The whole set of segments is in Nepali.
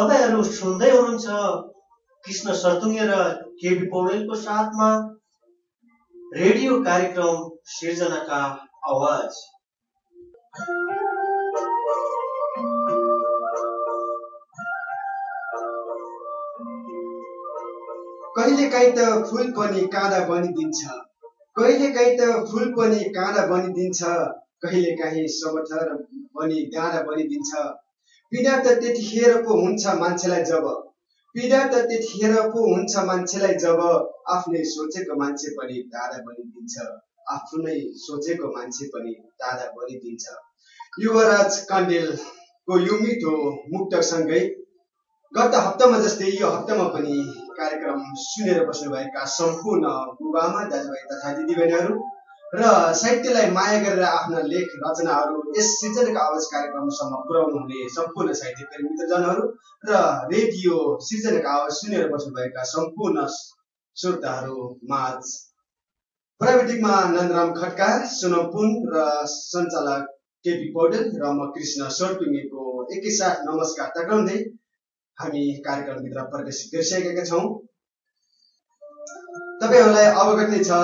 तपाईँहरू सुन्दै हुनुहुन्छ कृष्ण सर्तुङ्गे र केबी पौडेलको साथमा रेडियो कार्यक्रम सिर्जनाका आवाज। कहिलेकाहीँ त फुल पनि काँडा बनिदिन्छ कहिलेकाहीँ त फुल पनि काँडा बनिदिन्छ कहिलेकाहीँ समथर पनि डाँडा बनिदिन्छ। पीडा त त्यतिखेर पो हुन्छ मान्छेलाई जब। पीडा त त्यतिखेर पो हुन्छ मान्छेलाई जब आफ्नै सोचेको मान्छे पनि दादा बनिदिन्छ आफ्नै सोचेको मान्छे पनि दादा बनिदिन्छ युवराज कण्डेलको यो मिठो मुक्तसँगै गत हप्तामा जस्तै यो हप्तामा पनि कार्यक्रम सुनेर बस्नुभएका सम्पूर्ण बुबामा दाजुभाइ तथा दिदीबहिनीहरू र साहित्यलाई माया गरेर आफ्ना लेख रचनाहरू यस सिर्जनाको आवाज कार्यक्रमसम्म पुर्याउनु हुने सम्पूर्ण साहित्यप्रेमी मित्रजनहरू र रेडियो सिर्जनाको आवाज सुनेर बस्नुभएका सम्पूर्ण श्रोताहरू माझ। प्राविधिकमा नन्दराम खड्का सुनपुन र सञ्चालक केपी पौडेल र म कृष्ण सोर्पिङको एकैसाथ नमस्कार टक्राउँदै हामी कार्यक्रमभित्र प्रवेश गरिसकेका छौँ। तपाईँहरूलाई अवगत नै छ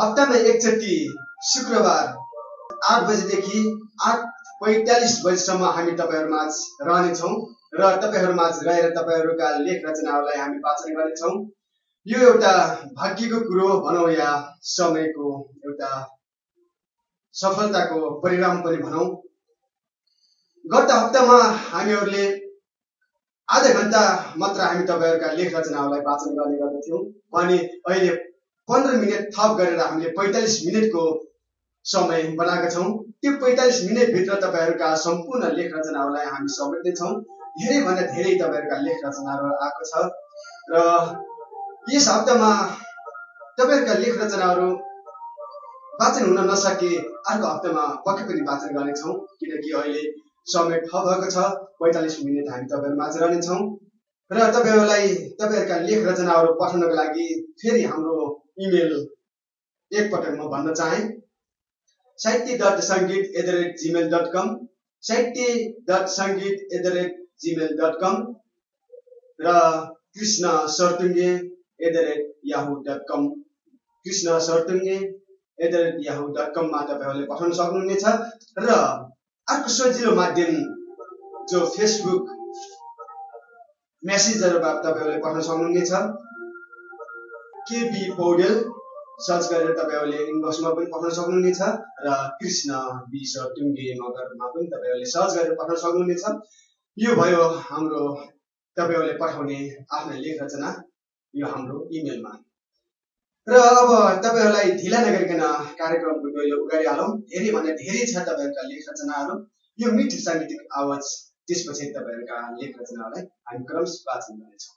हप्तामा एकचोटि शुक्रबार आठ बजेदेखि आठ पैँतालिस बजीसम्म हामी तपाईँहरूमाझ रहनेछौँ र तपाईँहरूमाझ रहेर तपाईँहरूका लेख रचनाहरूलाई हामी वाचन गर्नेछौँ। यो एउटा भाग्यको कुरो भनौँ या समयको एउटा सफलताको परिणाम पनि भनौँ। गत हप्तामा हामीहरूले आधा घन्टा मात्र हामी तपाईँहरूका लेख रचनाहरूलाई वाचन गर्ने गर्दथ्यौँ। भने अहिले पन्ध्र मिनट थप गरेर हामीले पैँतालिस मिनटको समय बनाएका छौँ। त्यो पैँतालिस मिनटभित्र तपाईँहरूका सम्पूर्ण लेख रचनाहरूलाई हामी समेट्नेछौँ धेरैभन्दा धेरै तपाईँहरूका लेख रचनाहरू आएको छ। र यस हप्तामा तपाईँहरूका लेख रचनाहरू वाचन हुन नसके अर्को हप्तामा पक्कै पनि वाचन गर्नेछौँ किनकि अहिले समय थप भएको छ। पैँतालिस मिनट हामी तपाईँहरू माझ रहनेछौँ। र तपाईँहरूलाई तपाईँहरूका लेख रचनाहरू पठाउनको लागि फेरि हाम्रो इमेल एकपटक म भन्न चाहे। Sahitya dot Sangeet at the rate Gmail dot com Sahitya dot Sangeet at the rate Gmail dot com र Krishna Sartunge at the rate Yahoo dot com. Krishna Sartunge at the rate Yahoo dot कममा तपाईँहरूले पठाउन सक्नुहुनेछ। र अर्को सजिलो माध्यम जो फेसबुक मेसेजहरूबाट तपाईँहरूले पठाउन सक्नुहुनेछ। केबी पौडेल? सर्च गरेर तपाईँहरूले इनबक्समा पनि पठाउन सक्नुहुनेछ र कृष्ण विष टुङ्गे मगरमा पनि तपाईँहरूले सर्च गरेर पठाउन सक्नुहुनेछ। यो भयो हाम्रो तपाईँहरूले पठाउने आफ्ना लेख रचना यो हाम्रो इमेलमा र अब तपाईँहरूलाई ढिला नगरिकन कार्यक्रमको डोइलो हालौँ धेरैभन्दा धेरै छ तपाईँहरूका लेख रचनाहरू। यो मिठो साङ्गीतिक आवाज त्यसपछि तपाईँहरूका लेख रचनाहरूलाई हामी क्रमश वाचन गर्नेछौँ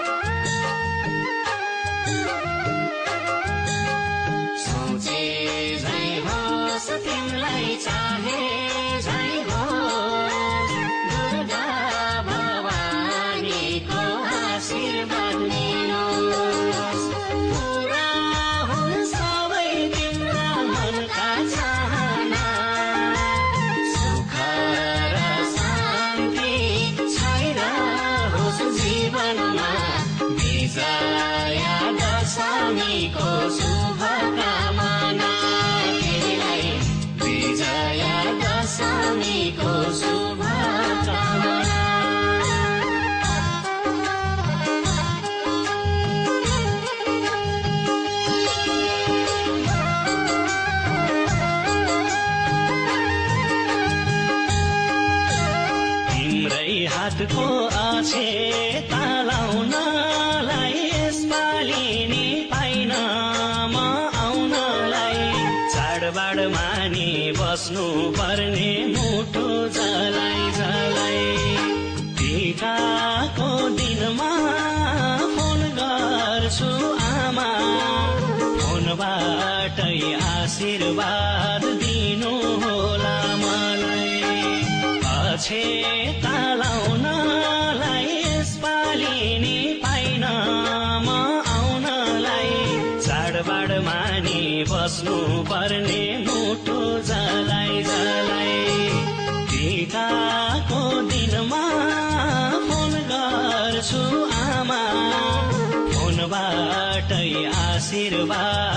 आशीर्वाद ಸೇವಾ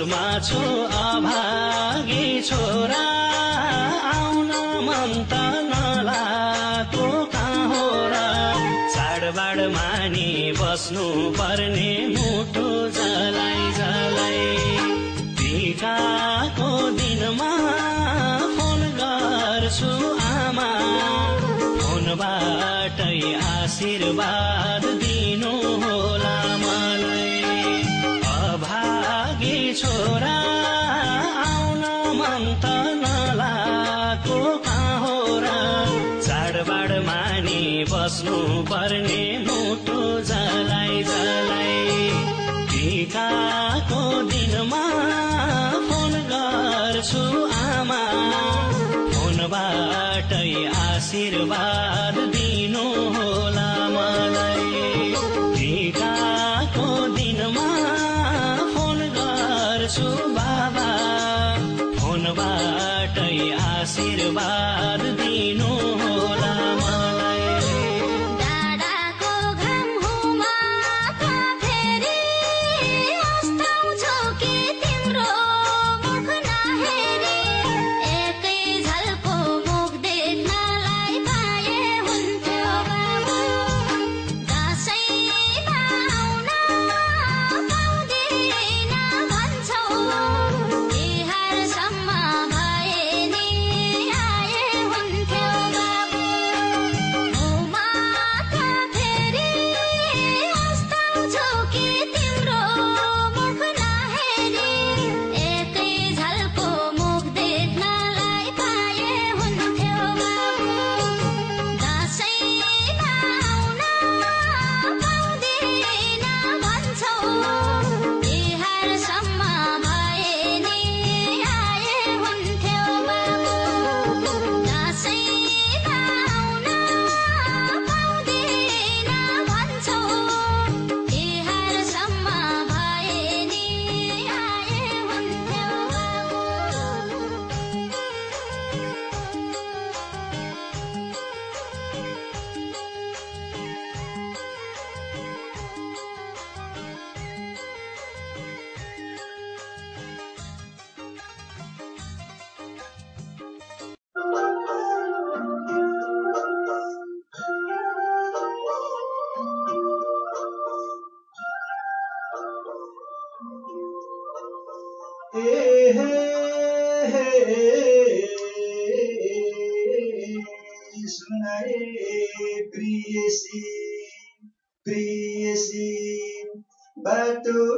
सासुमा छु अभागी छोरा आउन मन त नला तो कहाँ हो र चाडबाड मानि बस्नु पर्ने मुटु जलाई जलाई। टिकाको दिनमा फोन गर्छु आमा। फोनबाटै आशीर्वाद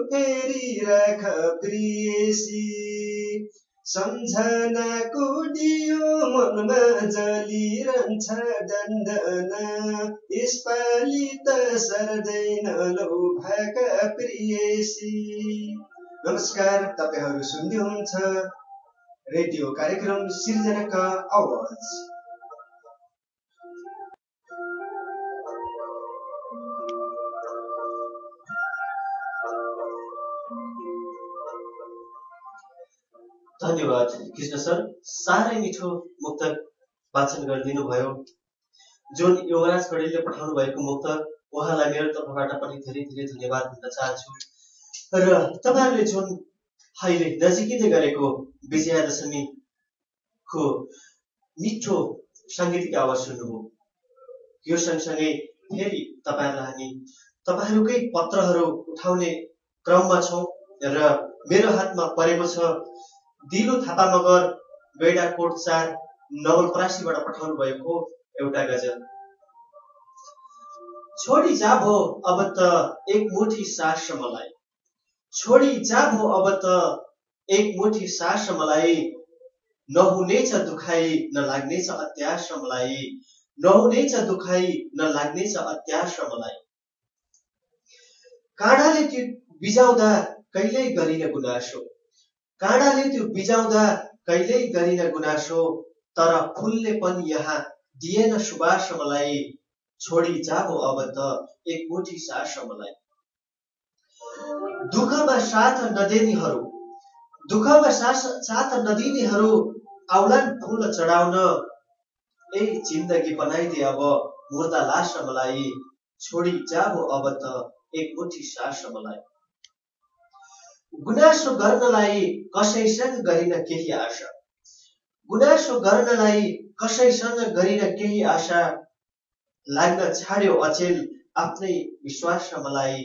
बाटो फेरिराख प्रियसी सम्झनाको दियो मनमा जलिरहन्छ दन्दना यसपालि त सर्दैन लौ भाका प्रियसी नमस्कार तपाईँहरू सुन्दै हुनुहुन्छ रेडियो कार्यक्रम सिर्जनाका आवाज। धन्यवाद कृष्ण सर। साह्रै मिठो मुक्तक वाचन गरिदिनु भयो जुन युवराज कडेलले पठाउनु भएको मुक्तक उहाँलाई मेरो तर्फबाट पनि धेरै धेरै धन्यवाद भन्न चाहन्छु। र तपाईँहरूले जुन अहिले नजिकिँदै गरेको विजया दशमीको मिठो साङ्गीतिक आवाज सुन्नुभयो। यो सँगसँगै फेरि तपाईँहरूलाई हामी तपाईँहरूकै पत्रहरू उठाउने क्रममा छौँ र मेरो हातमा परेको छ दिलो थापा मगर गैडाकोट चार नवलपरासीबाट पठाउनु भएको एउटा गजल। छोडी जा भो अब त एक मुठी सास मलाई। छोडी जा भो अब त एक मुठी सास मलाई। नहुनेछ दुखाइ नलाग्नेछ अत्यास मलाई। नहुनेछ दुखाइ नलाग्नेछ अत्यास मलाई। काँडाले त्यो बिजाउँदा कहिल्यै गरिन गुनासो। काँडाले त्यो बिजाउँदा कहिल्यै गरिन गुनासो तर फुलले पनि यहाँ दिएन सुबास मलाई। छोडी जाबो अब त एक मुठी सास मलाई। दुःखमा साथ नदिनेहरू दुःखमा सास साथ नदिनेहरू आउलान् फुल चढाउन। ए जिन्दगी बनाइदे अब मुर्दा लास मलाई। छोडी जाबो अब त एक मुठी सास मलाई। गुनासो गर्नलाई कसैसँग गरिन केही आशा? गुनासो गर्नलाई कसैसँग गरिन केही आशा? लाग्न छाड्यो अचेल आफ्नै विश्वास मलाई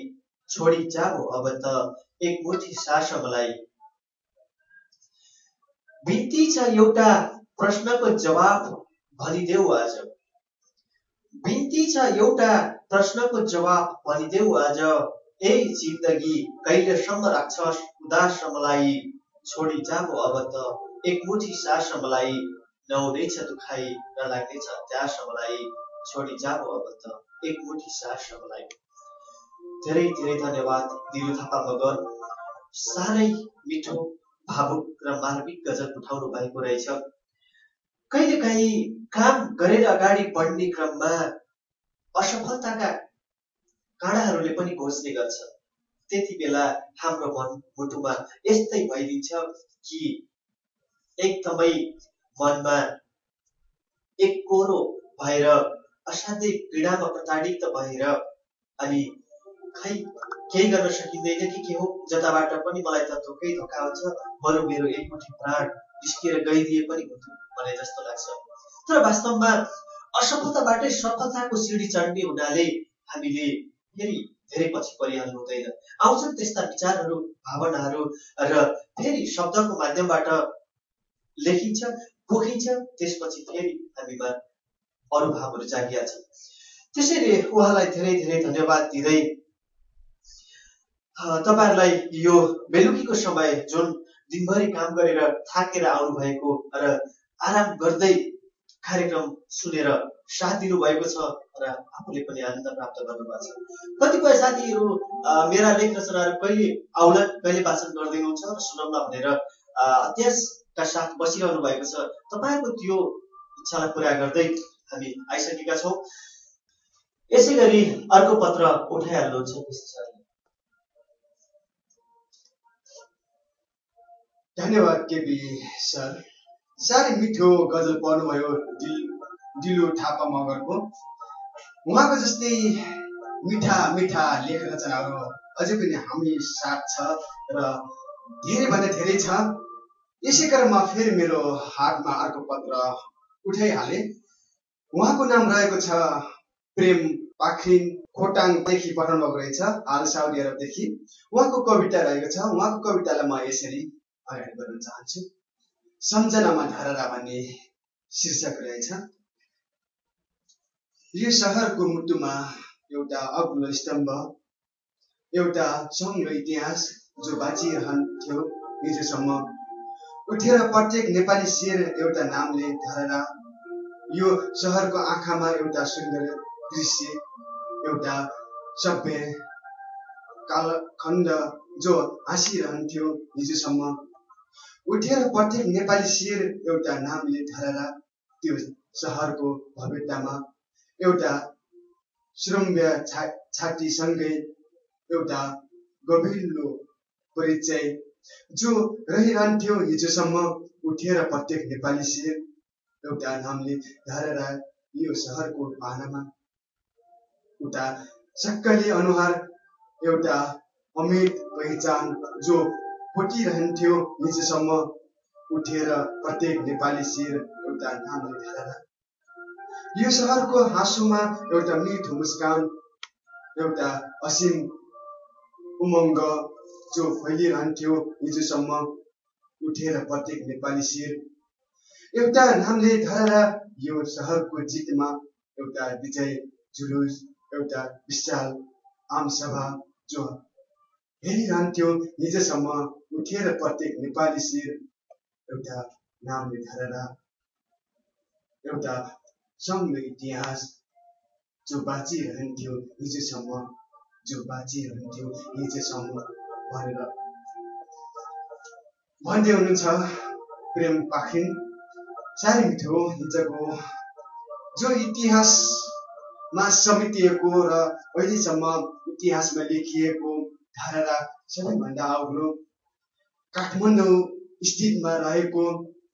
छोडी जाबो अब त एक मुठी सास मलाई। बिन्ती छ एउटा प्रश्नको जवाब भनिदेऊ आज। बिन्ती छ एउटा प्रश्नको जवाब भनिदेऊ आज। ए जिन्दगी कहिलेसम्म राख्छस् उदास छोडी जाबो अब त एक मुठी सास मलाई दुखाइ नलाग्नेछ अत्यास मलाई छोडी जाबो अब त एक मुठी सास धेरै धेरै धन्यवाद दिलु थापा मगर साह्रै मिठो भावुक र मार्मिक गजल उठाउनु भएको रहेछ कहिलेकाहीँ काम गरेर अगाडि बढ्ने क्रममा असफलताका काँडाहरूले पनि घोच्ने गर्छ। त्यति बेला हाम्रो मन मुटुमा यस्तै भइदिन्छ कि एकदमै मनमा एककोरो भएर असाध्यै पीडामा प्रताडित भएर अनि खै केही गर्न सकिँदैन कि के हो? जताबाट पनि मलाई त धोकै धोका हुन्छ बरु मेरो एकमुठी प्राण निस्किएर गइदिए पनि हुन्थ्यो भने जस्तो लाग्छ। तर वास्तवमा असफलताबाटै सफलताको सिँढी चढ्ने हुनाले हामीले फेरि धेरै पछि परिहाल्नु हुँदैन। आउँछन् त्यस्ता विचारहरू भावनाहरू र फेरि शब्दको माध्यमबाट लेखिन्छ पोखिन्छ त्यसपछि फेरि हामीमा अरू भावहरू जागिया त्यसैले उहाँलाई धेरै धेरै धन्यवाद दिँदै तपाईँहरूलाई यो बेलुकीको समय जुन दिनभरि काम गरेर थाकेर आउनुभएको र आराम गर्दै कार्यक्रम सुनेर साथ दिनुभएको छ र आफूले पनि आनन्द प्राप्त गर्नुभएको छ। कतिपय साथीहरू मेरा लेख रचनाहरू कहिले आउलान् कहिले वाचन गरिदिनुहुन्छ र सुनाउन भनेर अ, अत्यासका साथ बसिरहनु भएको छ। तपाईँहरूको त्यो इच्छालाई पुरा गर्दै हामी आइसकेका छौँ। यसै गरी अर्को पत्र उठाइहाल्नुहुन्छ। धन्यवाद केपी सर। साह्रै मिठो गजल पढ्नुभयो दिल दिलु थापा मगरको। उहाँको जस्तै मिठा मिठा लेख रचनाहरू अझै पनि हामी साथ छ र धेरैभन्दा धेरै छ। यसै क्रममा फेरि मेरो हातमा अर्को पत्र उठाइहालेँ। उहाँको नाम रहेको छ प्रेम पाखरिन खोटाङदेखि पठाउनु भएको रहेछ हाल साउदी अरबदेखि। उहाँको कविता रहेको छ। उहाँको कवितालाई म यसरी अगाडि बढ्न चाहन्छु। सम्झनामा धरहरा भन्ने शीर्षक रहेछ। यो सहरको मुटुमा एउटा अग्लो स्तम्भ एउटा सङ्घ इतिहास जो बाँचिरहन्थ्यो हिजोसम्म। उठेर प्रत्येक नेपाली शेर एउटा नामले धरहरा यो सहरको आँखामा एउटा सुन्दर दृश्य एउटा सभ्य कालखण्ड जो हाँसिरहन्थ्यो हिजोसम्म। उठेर प्रत्येक नेपाली शेर एउटा नामले धरहरा त्यो सहरको भव्यतामा एउटा श्रम्य छा छातीसँगै एउटा गभिलो परिचय जो रहिरहन्थ्यो हिजोसम्म उठेर प्रत्येक नेपाली शेर एउटा नामले धरहरा यो सहरको पानामा उता सक्कली अनुहार एउटा अमित पहिचान जो फुटिरहन्थ्यो हिजोसम्म उठेर प्रत्येक नेपाली शिर एउटा नामले धरहरा यो सहरको हाँसोमा एउटा मिठो मुस्कान एउटा असीम उमङ्ग जो फैलिरहन्थ्यो हिजोसम्म उठेर प्रत्येक नेपाली शिर। एउटा नामले धरहरा यो सहरको जितमा एउटा विजय जुलुस एउटा विशाल आमसभा जो हेरिरहन्थ्यो हिजोसम्म उठेर प्रत्येक नेपाली शिर एउटा नामले धरहरा एउटा सङ्घ इतिहास जो बाँचिरहन्थ्यो हिजोसम्म जो बाँचिरहन्थ्यो हिजोसम्म भनेर। भन्दै हुनुहुन्छ प्रेम पाखरिन साह्रै मिठो हिजोको। जो इतिहासमा समेटिएको र अहिलेसम्म इतिहासमा लेखिएको धारा सबैभन्दा अग्लो काठमाडौँ स्थितमा रहेको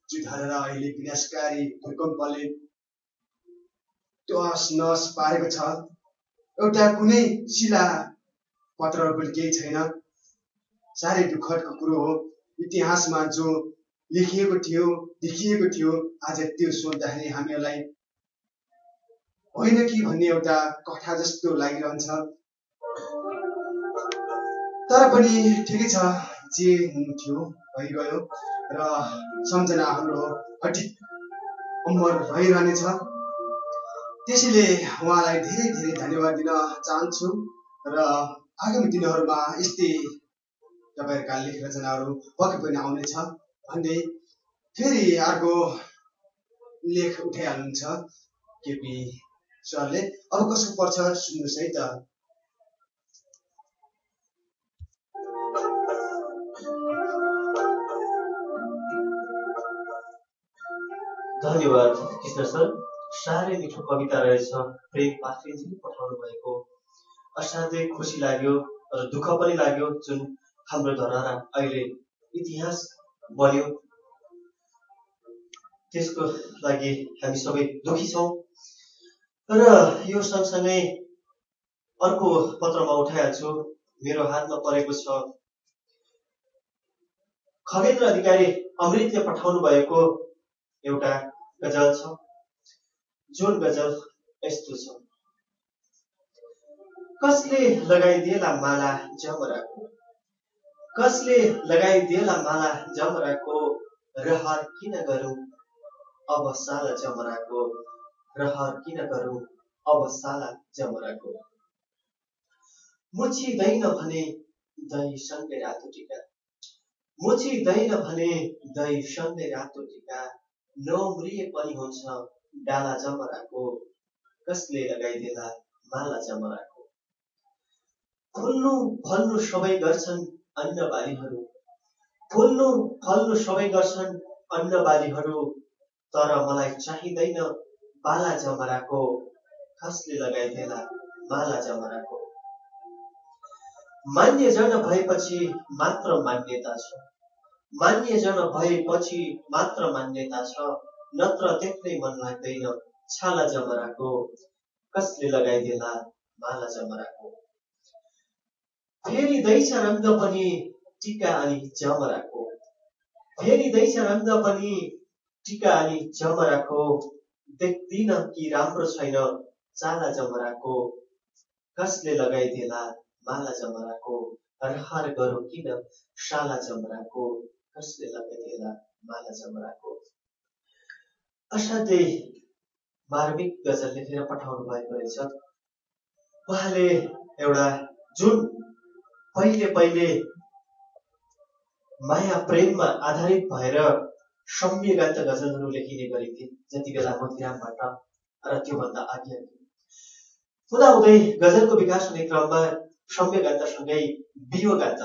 जो धारा अहिले विनाशकारी भूकम्पले तहस नहस पारेको छ। एउटा कुनै शिला पत्रहरू पनि केही छैन। साह्रै दुःखदको कुरो हो। इतिहासमा जो लेखिएको थियो देखिएको थियो आज त्यो सोच्दाखेरि हामीहरूलाई होइन कि भन्ने एउटा कथा जस्तो लागिरहन्छ। तर पनि ठिकै छ जे हुन्थ्यो भइगयो र सम्झना हाम्रो अटिक अमर रहिरहनेछ त्यसैले उहाँलाई धेरै धेरै धन्यवाद दिन चाहन्छु र आगामी दिनहरूमा यस्तै तपाईँहरूका लेख रचनाहरू पक्कै पनि आउनेछ भन्दै फेरि अर्को लेख उठाइहाल्नुहुन्छ केपी सरले। अब कसको पर्छ सुन्नुहोस् है त। धन्यवाद कृष्ण सर। साह्रै मिठो कविता रहेछ। प्रेम पाखरिनजीले पठाउनु भएको। असाध्यै खुसी लाग्यो र दुःख पनि लाग्यो जुन हाम्रो धरहरा अहिले इतिहास बन्यो। त्यसको लागि हामी सबै दुखी छौँ। र यो सँगसँगै अर्को पत्रमा उठाइहाल्छु। मेरो हातमा परेको छ खगेन्द्र अधिकारी अमृतले पठाउनु भएको एउटा गजल छ। जुन गजल यस्तो छ। कसले लगाइदिएला माला जमराको? कसले लगाइदिएला माला जमराको? रहर किन गरौँ? अब साला जमराको। रहर किन गरौँ? अब साला जमराको। मुछिँदैन भने दही सँगै रातो टिका। मुछिँदैन भने दही सँगै रातो टिका। नउम्रिए पनि हुन्छ। डाला जमराको कसले लगाइदेला माला जमराको। फुल्नु फल्नु सबै गर्छन् अन्न बालीहरू फुल्नु फल्नु सबै गर्छन् अन्न बालीहरू तर मलाई चाहिँदैन बाला जमराको। कसले लगाइदेला माला जमराको। मान्यजन भएपछि मात्र मान्यता छ। मान्यजन भएपछि मात्र मान्यता छ नत्र देख्नै मन लाग्दैन छाला जमराको। कसले लगाइदेला माला जमराको? फेरिँदैछ रङ्ग पनि टिका अनि जमराको। फेरिँदैछ रङ्ग पनि टिका अनि जमराको। देख्दिन कि राम्रो छैन चाला जमराको। कसले लगाइदेला माला जमराको? रहर गरौँ किन साला जमराको? कसले लगाइदिएला माला जमराको। असाध्यै मार्मिक गजल लेखेर पठाउनु भएको रहेछ। उहाँले एउटा जुन पहिले पहिले माया प्रेममा आधारित भएर सम्यगत गजलहरू लेखिने गरिन्थे जति बेला मोतिरामबाट र त्योभन्दा अघि हुँदाहुँदै गजलको विकास हुने क्रममा सम्यगन्तसँगै वियोगन्त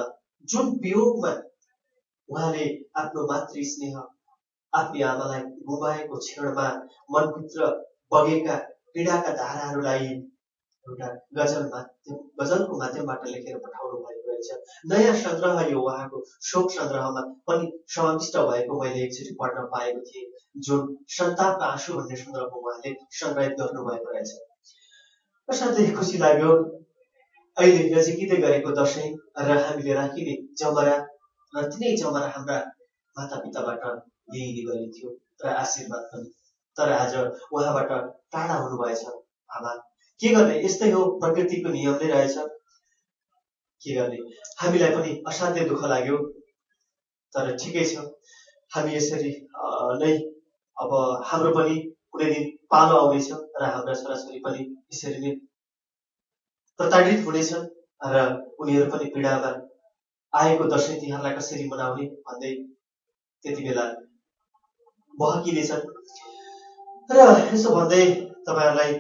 जुन वियोगमा उहाँले आफ्नो मातृ स्नेह आफ्नी आमालाई गुमाएको क्षणमा मनभित्र बगेका पीडाका धाराहरूलाई एउटा गजल माध्यम गजलको माध्यमबाट लेखेर पठाउनु भएको रहेछ। नयाँ सङ्ग्रह यो उहाँको शोक सङ्ग्रहमा पनि समाविष्ट भएको मैले एकचोटि पढ्न पाएको थिएँ जुन सन्तापका आँसु भन्ने सङ्ग्रहमा उहाँले सङ्ग्रहित गर्नुभएको रहेछ। असाध्यै खुसी लाग्यो। अहिले नजिकिँदै गरेको दसैँ र हामीले राखिने जमरा र तिनै जमरा हाम्रा माता पिताबाट लिइने गरिन्थ्यो। र आशीर्वाद पनि। तर आज उहाँबाट टाढा हुनुभएछ आमा। के गर्ने? यस्तै हो प्रकृतिको नियम नै रहेछ। के गर्ने? हामीलाई पनि असाध्यै दुःख लाग्यो। तर ठिकै छ। हामी यसरी नै अब हाम्रो पनि कुनै दिन पालो आउनेछ र हाम्रा छोराछोरी पनि यसरी नै प्रताडित हुनेछन् र उनीहरू पनि पीडामा आएको दसैँ तिहारलाई कसरी मनाउने भन्दै त्यति बेला बहकिनेछन् र यसो भन्दै तपाईँहरूलाई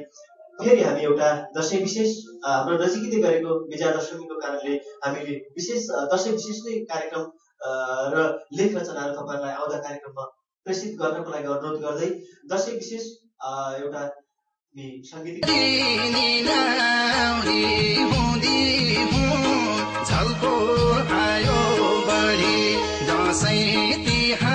फेरि हामी एउटा दसैँ विशेष हाम्रो नजिकै गरेको विजया दशमीको कारणले हामीले विशेष दसैँ विशेष नै कार्यक्रम र लेख रचनाहरू तपाईँहरूलाई आउँदा कार्यक्रममा प्रेषित गर्नको लागि अनुरोध गर्दै दसैँ विशेष एउटा हुँ। झल्को आयो बढी दसैँ तिहारमा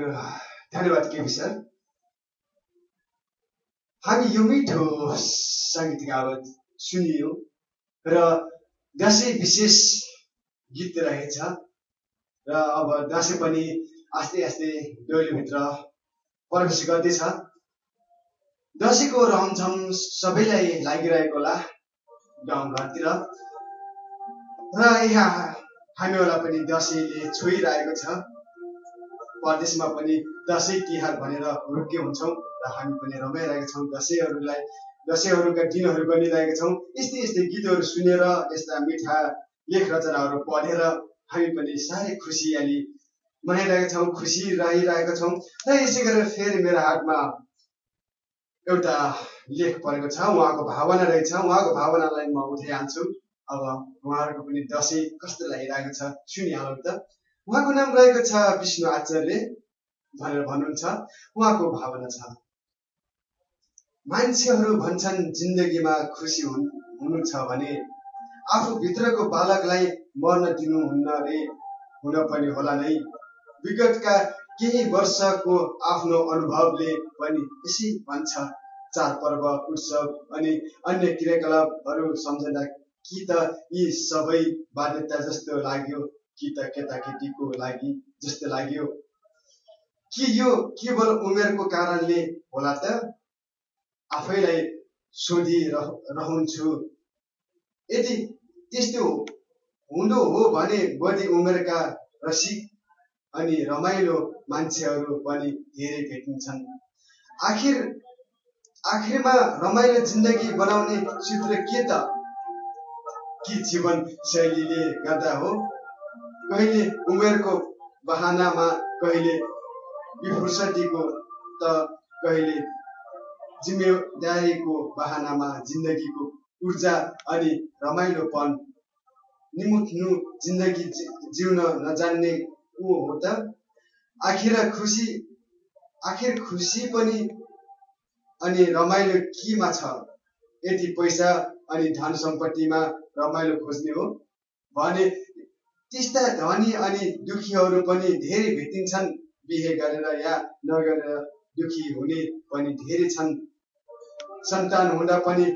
हजुर धन्यवाद केपी सर हामी यो मिठो साङ्गीतिक आवाज सुनियो र दसैँ विशेष गीत रहेछ र अब दसैँ पनि आस्ते आस्ते डोलीभित्र प्रवेश गर्दैछ दसैँको रमझम सबैलाई लागिरहेको होला गाउँघरतिर र यहाँ हामीहरूलाई पनि दसैँले छोइरहेको छ परदेशमा पनि दसैँ तिहार भनेर हुर्के हुन्छौँ र हामी पनि रमाइरहेका छौँ। दसैँहरूलाई दसैँहरूका दिनहरू गनिरहेका छौँ। यस्तै यस्तै गीतहरू सुनेर यस्ता मिठा लेख रचनाहरू पढेर हामी पनि साह्रै खुसियाली मनाइरहेका छौँ खुसी रहिरहेका छौँ। र यसै गरेर फेरि मेरो हातमा एउटा लेख परेको छ। उहाँको भावना रहेछ। उहाँको भावनालाई म उठाइहाल्छु। अब उहाँहरूको पनि दसैँ कस्तो लागिरहेको छ सुनिहालौँ त। उहाँको नाम रहेको छ विष्णु आचार्य भनेर भन्नुहुन्छ। उहाँको भावना छ। मान्छेहरू भन्छन् जिन्दगीमा खुसी हुन् छ भने आफू भित्रको बालकलाई मर्न दिनुहुन्न रे हुन पनि होला नै। विगतका केही वर्षको आफ्नो अनुभवले पनि यसै भन्छ। चाडपर्व उत्सव अनि अन्य क्रियाकलापहरू सम्झँदा कि त यी सबै बाध्यता जस्तो लाग्यो। कि त केटाकेटीको लागि जस्तो लाग्यो। कि यो केवल उमेरको कारणले होला त? आफैलाई सोधिरहन्छु यदि त्यस्तो हुँदो हो भने बढी उमेरका रसिक अनि रमाइलो मान्छेहरू पनि धेरै भेटिन्छन्। आखिर आखिरमा रमाइलो जिन्दगी बनाउने सूत्र के त? कि जीवन शैलीले गर्दा हो? कहिले उमेरको बहानामा कहिले विफुर्सटीको त कहिले जिम्मेदारीको बहानामा जिन्दगीको ऊर्जा अनि रमाइलोपन। निमुट्नु जिन्दगी जिउन नजान्ने को हो त आखिर खुसी आखिर खुसी पनि अनि रमाइलो केमा छ? यदि पैसा अनि धन सम्पत्तिमा रमाइलो खोज्ने हो भने त्यस्ता धनी अनि दुखीहरू पनि धेरै भेटिन्छन्। बिहे गरेर या नगरेर दुखी हुने पनि धेरै छन्। सन्तान हुँदा पनि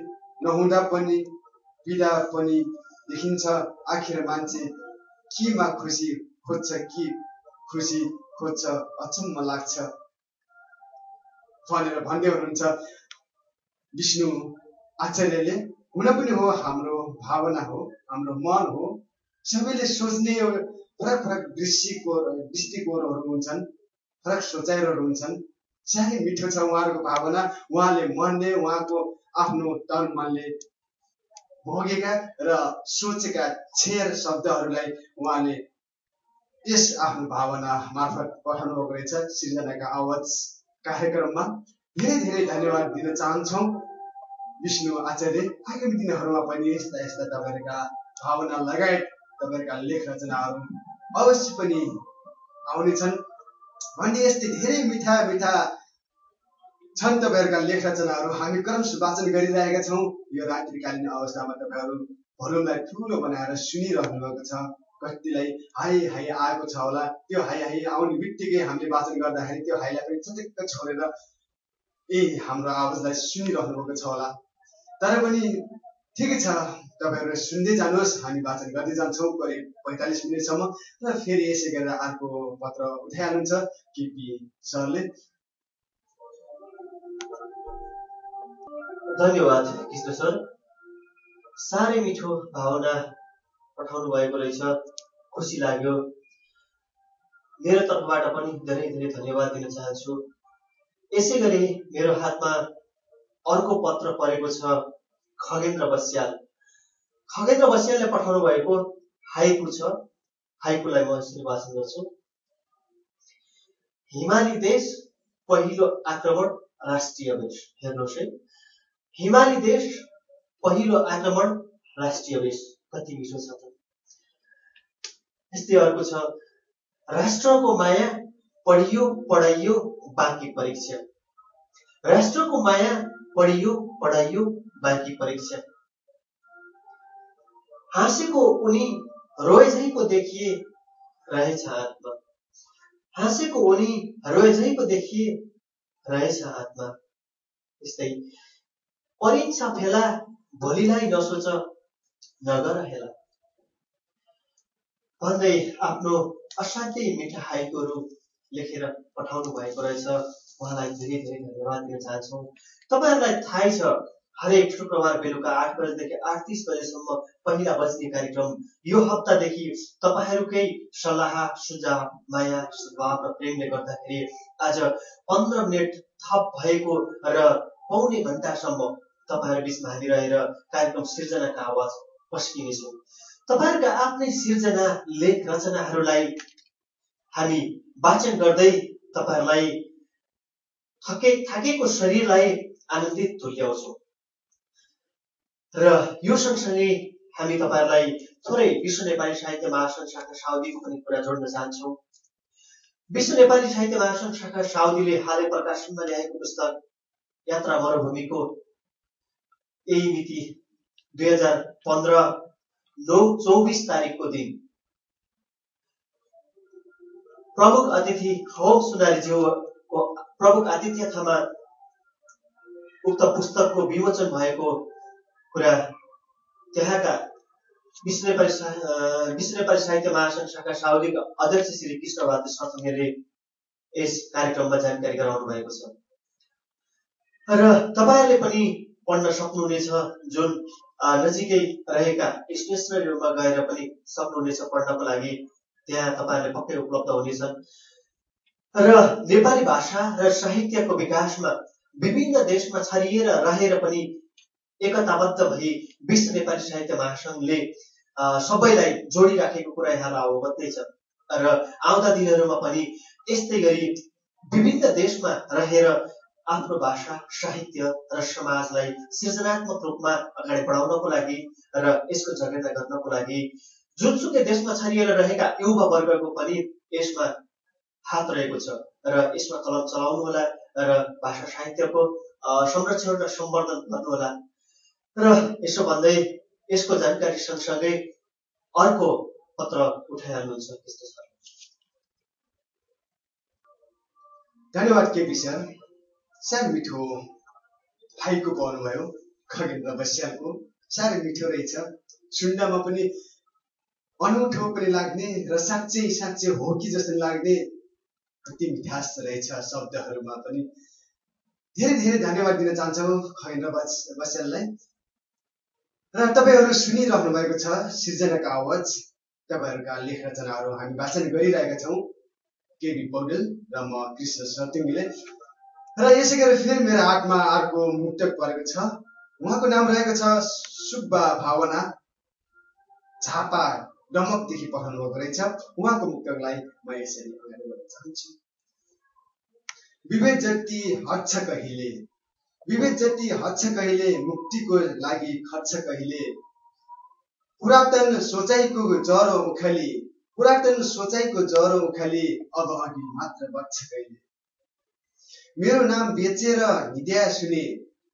नहुँदा पनि पीडा पनि देखिन्छ। आखिर मान्छे केमा खुसी खोज्छ के खुसी खोज्छ अचम्म लाग्छ। भनेर भन्दै हुनुहुन्छ विष्णु आचार्यले। हुन पनि हो हाम्रो भावना हो हाम्रो मन हो। सबैले सोच्ने फरक फरक दृष्टिकोण दृष्टिकोणहरू हुन्छन् फरक सोचाइहरू हुन्छन्। साह्रै मिठो छ उहाँहरूको भावना। उहाँले मनले उहाँको आफ्नो तन मनले भोगेका र सोचेका छेर शब्दहरूलाई उहाँले यस आफ्नो भावना मार्फत पठाउनु भएको रहेछ। सृजनाका आवाज कार्यक्रममा धेरै धेरै धन्यवाद दिन चाहन्छौँ। विष्णु आचार्य आगामी दिनहरूमा पनि यस्ता यस्ता तपाईँहरूका भावना लगायत तपाईँहरूका लेख रचनाहरू अवश्य पनि आउनेछन्। भन्ने यस्तै धेरै मिठा मिठा छन् तपाईँहरूका लेख रचनाहरू हामी क्रमशः वाचन गरिरहेका छौँ। यो रात्रिकालीन अवस्थामा तपाईँहरू भोल्युमलाई ठुलो बनाएर सुनिरहनु भएको छ। कतिलाई हाई हाई आएको छ होला। त्यो हाई हाई आउने बित्तिकै हामीले वाचन गर्दाखेरि त्यो हाईलाई पनि चटक्क छोडेर ए हाम्रो आवाजलाई सुनिरहनु भएको छ होला। तर पनि ठिकै छ। तपाईँहरू सुन्दै जानुहोस्। हामी वाचन गर्दै जान्छौँ। करिब पैँतालिस मिनटसम्म। र फेरि यसै गरेर अर्को पत्र उठाइहाल्नुहुन्छ केपी सरले। धन्यवाद कृष्ण सर। साह्रै मिठो भावना पठाउनु भएको रहेछ। खुसी लाग्यो। मेरो तर्फबाट पनि धेरै धेरै धन्यवाद दिन चाहन्छु। यसै गरी मेरो हातमा अर्को पत्र परेको छ। खगेन्द्र बस्याल। खगेन्द्र बस्यालले पठाउनु भएको हाइकु छ। हाइकुलाई म यसरी गर्छु। हिमाली देश पहिलो आक्रमण राष्ट्रिय वेश हेर्नुहोस् है। हिमाली देश पहिलो आक्रमण राष्ट्रिय वेश कति मिठो छ त। यस्तै अर्को छ। राष्ट्रको माया पढियो पढाइयो बाँकी परीक्षा। राष्ट्रको माया पढियो पढाइयो बाँकी परीक्षा हाँसेको उनी रोए झैँ पो देखिए रहेछ आत्मा। हाँसेको उनी रोए झैँ पो देखिए रहेछ आत्मा। यस्तै। परीक्षा फेला भोलिलाई नसोच नगर हेला। भन्दै आफ्नो असाध्यै मिठा हाइकोहरू लेखेर पठाउनु भएको रहेछ। उहाँलाई धेरै धेरै धन्यवाद दिन चाहन्छौँ। तपाईँहरूलाई थाहै छ हरेक शुक्रबार बेलुका आठ बजेदेखि आठ तिस बजेसम्म पहिला बज्ने कार्यक्रम। यो हप्तादेखि तपाईँहरूकै सल्लाह सुझाव माया सद्भाव र प्रेमले गर्दाखेरि आज पन्ध्र मिनट थप भएको र पौने घन्टासम्म तपाईँहरू बिचमा हामी रहेर कार्यक्रम सिर्जनाका आवाज पस्किनेछौँ। तपाईँहरूका आफ्नै सिर्जना लेख रचनाहरूलाई हामी वाचन गर्दै तपाईँहरूलाई थके थाकेको शरीरलाई आनन्दित तुल्याउँछौँ। र यो सँगसँगै हामी तपाईँहरूलाई थोरै विश्व नेपाली साहित्य महासङ्घ शाखा साउदीको पनि कुरा जोड्न चाहन्छौँ। विश्व नेपाली साहित्य महासङ्घ शाखा साउदीले हालै प्रकाशनमा ल्याएको पुस्तक यात्रा मरुभूमिको यही मिति दुई हजार पन्ध्र नौ चौबिस तारिकको दिन। प्रमुख अतिथि होम सुनारीज्यूको प्रमुख आतिथ्यतामा उक्त पुस्तकको विमोचन भएको कुरा त्यहाँका विश्व नेपाली विश्व नेपाली साहित्य महासङ्घ शाखा साउदीका अध्यक्ष श्री कृष्णबहादुर सतुङ्गेले यस कार्यक्रममा जानकारी गराउनु भएको छ। र तपाईँहरूले पनि पढ्न सक्नुहुनेछ जुन नजिकै रहेका स्टेसनरीहरूमा गएर पनि सक्नुहुनेछ पढ्नको लागि त्यहाँ तपाईँहरूले पक्कै उपलब्ध हुनेछन्। र नेपाली भाषा र साहित्यको विकासमा विभिन्न देशमा छरिएर रहेर पनि एकताबद्ध भई विश्व नेपाली साहित्य महासङ्घले सबैलाई जोडिराखेको कुरा यहाँलाई अवगतै छ। र आउँदा दिनहरूमा पनि यस्तै गरी विभिन्न देशमा रहेर आफ्नो भाषा साहित्य र समाजलाई सृजनात्मक रूपमा अगाडि बढाउनको लागि र यसको जगेर्ना गर्नको लागि जुनसुकै देशमा छरिएर रहेका युवा वर्गको पनि यसमा हात रहेको छ र यसमा कलम चलाउनुहोला र भाषा साहित्यको संरक्षण र सम्वर्धन गर्नुहोला। र यसो भन्दै यसको जानकारी सँगसँगै अर्को पत्र उठाइहाल्नुहुन्छ त्यस्तो छ धन्यवाद केपी सर। साह्रै मिठो भाइको पाउनुभयो खगेन्द्र बस्यालको। साह्रै मिठो रहेछ। सुन्दामा पनि अनौठो पनि लाग्ने र साँच्चै साँच्चै हो कि जस्तो लाग्ने कति मिठास रहेछ शब्दहरूमा पनि। धेरै धेरै धन्यवाद दिन चाहन्छौँ खगेन्द्र बस बस्याललाई। र तपाईँहरू सुनिरहनु भएको छ सृजनाको आवाज। तपाईँहरूका लेख रचनाहरू हामी वाचन गरिरहेका छौँ। केबी पौडेल र म कृष्ण सत्युङ्गीले र यसै गरी फेरि मेरो हातमा अर्को मुक्तक परेको छ। उहाँको नाम रहेको छ सुब्बा भावना। झापा डमकदेखि पठाउनु भएको रहेछ। उहाँको मुक्तकलाई म यसरी अगाडि बढ्न चाहन्छु। विवेक जति हट्छ कहिले विवेक जति हट्छ कहिले मुक्तिको लागि खर्छ कहिले? पुरातन सोचाइको जरो उखली पुरातन सोचाइको जरो उखाली अब अघि मात्र बच्छ कहिले? मेरो नाम बेचेर हिँड्या सुने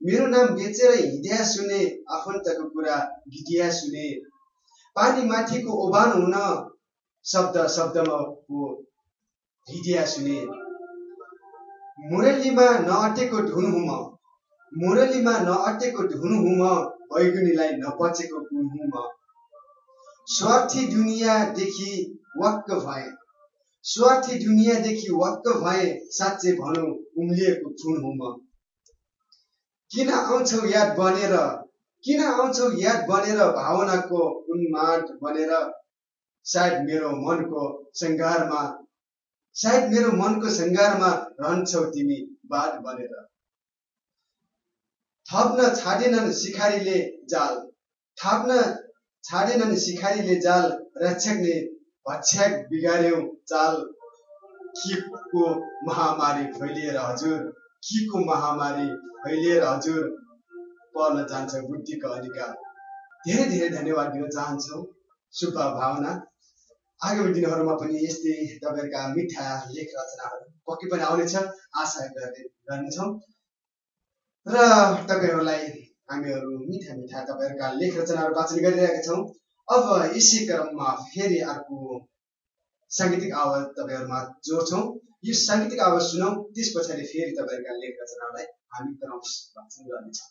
मेरो नाम बेचेर हिँड्या सुने आफन्तको कुरा घिटिया सुने। पानी माथिको ओभान हुन शब्द शब्दमा हिटिया सुने। मुरलीमा नअटेको धुन हुम। मुरलीमा नअटेको हुम बैगुनीलाई नपचेको गुण हुम स्वार्थी दुनियाँदेखि वाक्क भए। स्वार्थी दुनियाँदेखि वाक्क भए साँच्चै भनौँ उम्लिएको खुन हुँ म किन आउँछौ याद बनेर? किन आउँछौ याद बनेर भावनाको उन्माद बनेर? सायद मेरो मनको सङ्घारमा सायद मेरो मनको सङ्घारमा रहन्छौ तिमी बाध बनेर। थप्न छाडेनन् सिखारीले जाल। थाप्न छाडेनन् सिखारीले जाल रक्षकले भक्षक बिगार्यौ चाल किको महामारी फैलिएर हजुर किको महामारी फैलिएर हजुर पर्न जान्छ बुद्धिको अधिकार। धेरै धेरै धन्यवाद दिन चाहन्छौँ। शुभ भावना आगामी दिनहरूमा पनि यस्तै तपाईँहरूका मिठा लेख रचनाहरू पक्कै पनि आउनेछ। आशा गर्ने गर्नेछौँ। र तपाईँहरूलाई हामीहरू मिठा मिठा तपाईँहरूका लेख रचनाहरू वाचन गरिरहेका छौँ। अब यसै क्रममा फेरि अर्को साङ्गीतिक आवाज तपाईँहरूमा जोड्छौँ। यो साङ्गीतिक आवाज सुनौँ त्यस पछाडि फेरि तपाईँहरूका लेख रचनालाई हामी क्रम वाचन गर्नेछौँ।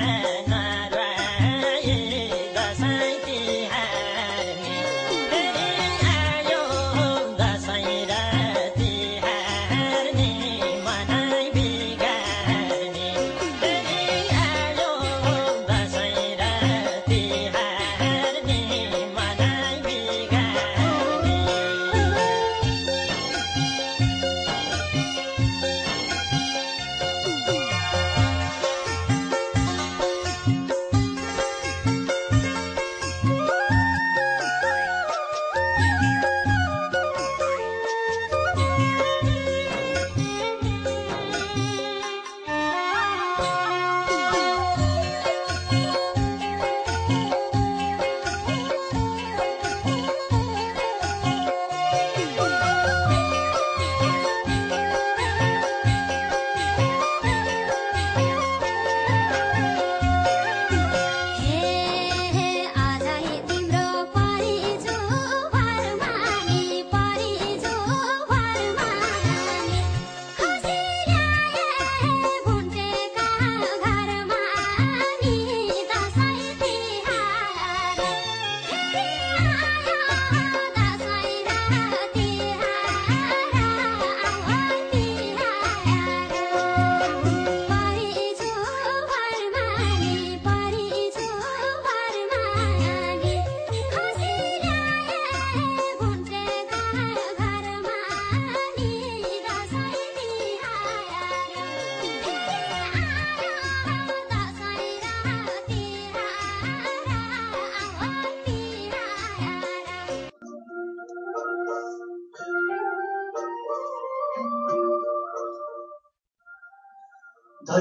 Yeah.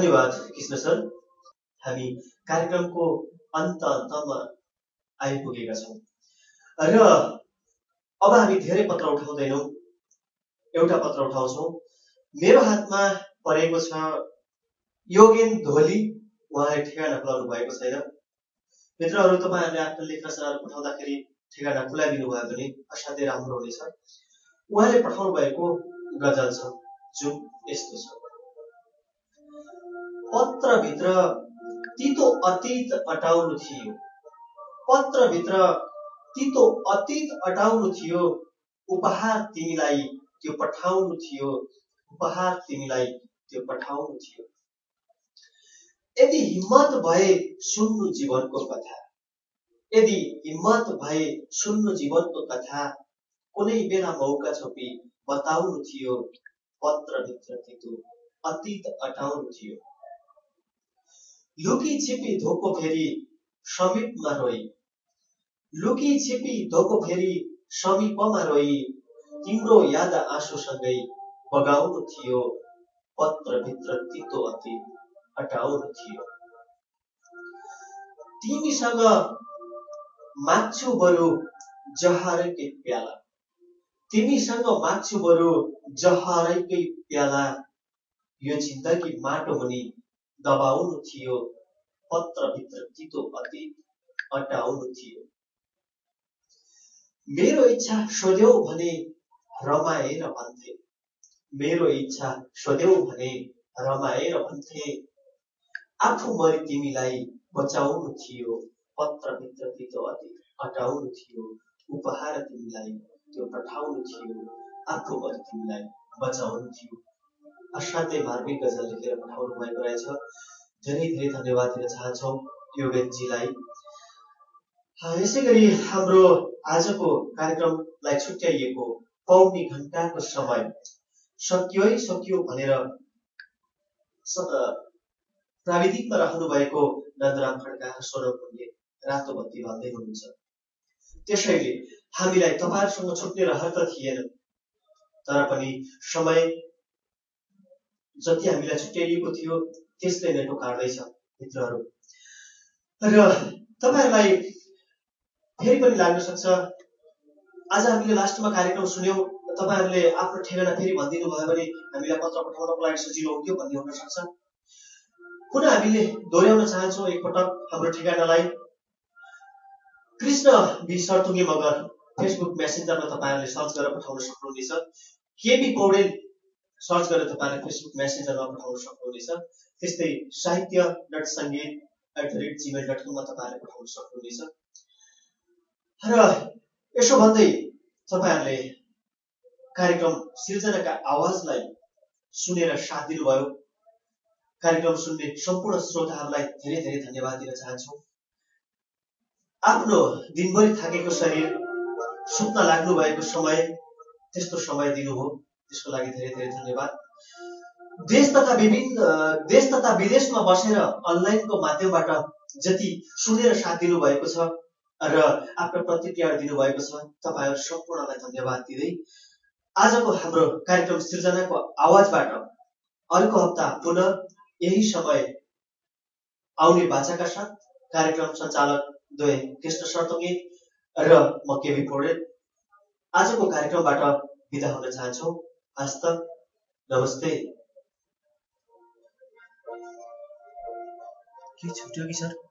धन्यवाद कृष्ण सर। हामी कार्यक्रमको अन्त अन्तमा आइपुगेका छौँ। र अब हामी धेरै पत्र उठाउँदैनौँ। एउटा पत्र उठाउँछौँ। मेरो हातमा परेको छ योगेन धोली। उहाँले ठेगाना खुलाउनु भएको छैन। मित्रहरू तपाईँहरूले आफ्नो लेख रचनाहरू पठाउँदाखेरि ठेगाना खुलाइदिनु भयो भने असाध्यै राम्रो हुनेछ। उहाँले पठाउनु भएको गजल छ जुन यस्तो छ। पत्रभित्र तितो अतीत अटाउनु थियो। पत्रभित्र तितो अतीत अटाउनु थियो उपहार तिमीलाई त्यो पठाउनु थियो उपहार तिमीलाई त्यो पठाउनु थियो। यदि हिम्मत भए सुन्नु जीवनको कथा यदि हिम्मत भए सुन्नु जीवनको कथा कुनै बेला मौका छोपी बताउनु थियो पत्रभित्र तितो अतीत अटाउनु थियो। लुकी छिपी धोको फेरि समीपमा रोई लुकी छिपी धोको फेरि समीपमा रोई तिम्रो याद आँसुसँगै बगाउनु थियो पत्रभित्र तितो अति अटाउनु थियो तिमीसँग माग्छु बरु जहरकै प्याला तिमीसँग माग्छु बरु जहरकै प्याला यो जिन्दगी माटो मुनि दबाउनु थियो पत्रभित्र तितो अति अटाउनु थियो मेरो इच्छा सोध्यौ भने रमाएर भन्थे मेरो इच्छा सोध्यौ भने रमाएर भन्थे आफू मरि तिमीलाई बचाउनु थियो पत्रभित्र तितो अति अटाउनु थियो उपहार तिमीलाई त्यो पठाउनु थियो आफू मरि तिमीलाई बचाउनु थियो असाध्यै मार्मिक गजल लेखेर पठाउनु भएको रहेछ। धेरै धेरै धन्यवाद दिन चाहन्छौँ योगेनजीलाई। यसै गरी हाम्रो आजको कार्यक्रमलाई छुट्याइएको पौनी घन्टाको समय सकियो है सकियो भनेर प्राविधिकमा रहनु भएको नन्दराम खड्का सोनमले रातो बत्ती बाल्दै हुनुहुन्छ। त्यसैले हामीलाई तपाईँहरूसँग छुट्ने रहर त थिएन तर पनि समय जति हामीलाई छुट्याइएको थियो त्यस्तै नै टोकार्दैछ मित्रहरू। र तपाईँहरूलाई फेरि पनि लाग्न सक्छ आज हामीले लास्टमा कार्यक्रम सुन्यौँ तपाईँहरूले आफ्नो ठेगाना फेरि भनिदिनु भयो भने हामीलाई पत्र पठाउनको लागि सजिलो हुन्थ्यो भन्ने हुन सक्छ। पुनः हामीले दोहोऱ्याउन चाहन्छौँ एकपटक हाम्रो ठेगानालाई? कृष्ण बी सर्तुङ्गे मगर फेसबुक मेसेन्जरमा तपाईँहरूले सर्च गरेर पठाउन सक्नुहुनेछ। केबी पौडेल सर्च गरेर तपाईँहरूले फेसबुक मेसेन्जरमा पठाउन सक्नुहुनेछ। त्यस्तै Sahitya dot Sangeet at the rate Gmail dot कममा तपाईँहरूले पठाउन सक्नुहुनेछ। र यसो भन्दै तपाईँहरूले कार्यक्रम सिर्जनाका आवाजलाई सुनेर साथ दिनुभयो। कार्यक्रम सुन्ने सम्पूर्ण श्रोताहरूलाई धेरै धेरै धन्यवाद दिन चाहन्छु। आफ्नो दिनभरि थाकेको शरीर सुत्न लाग्नु भएको समय त्यस्तो समय दिनुभयो त्यसको लागि धेरै धेरै धन्यवाद। देश तथा विभिन्न देश तथा विदेशमा बसेर अनलाइनको माध्यमबाट जति सुनेर साथ दिनुभएको छ र आफ्नो प्रतिक्रिया दिनुभएको छ तपाईँहरू सम्पूर्णलाई धन्यवाद दिँदै आजको हाम्रो कार्यक्रम सृजनाको आवाजबाट अर्को हप्ता पुनः यही समय आउने बाचाका साथ कार्यक्रम सञ्चालक द्वय कृष्ण सर्तुङ्गे र म केबी पौडेल आजको कार्यक्रमबाट बिदा हुन चाहन्छौँ। हस्त नमस्ते। के छुट्यो कि सर?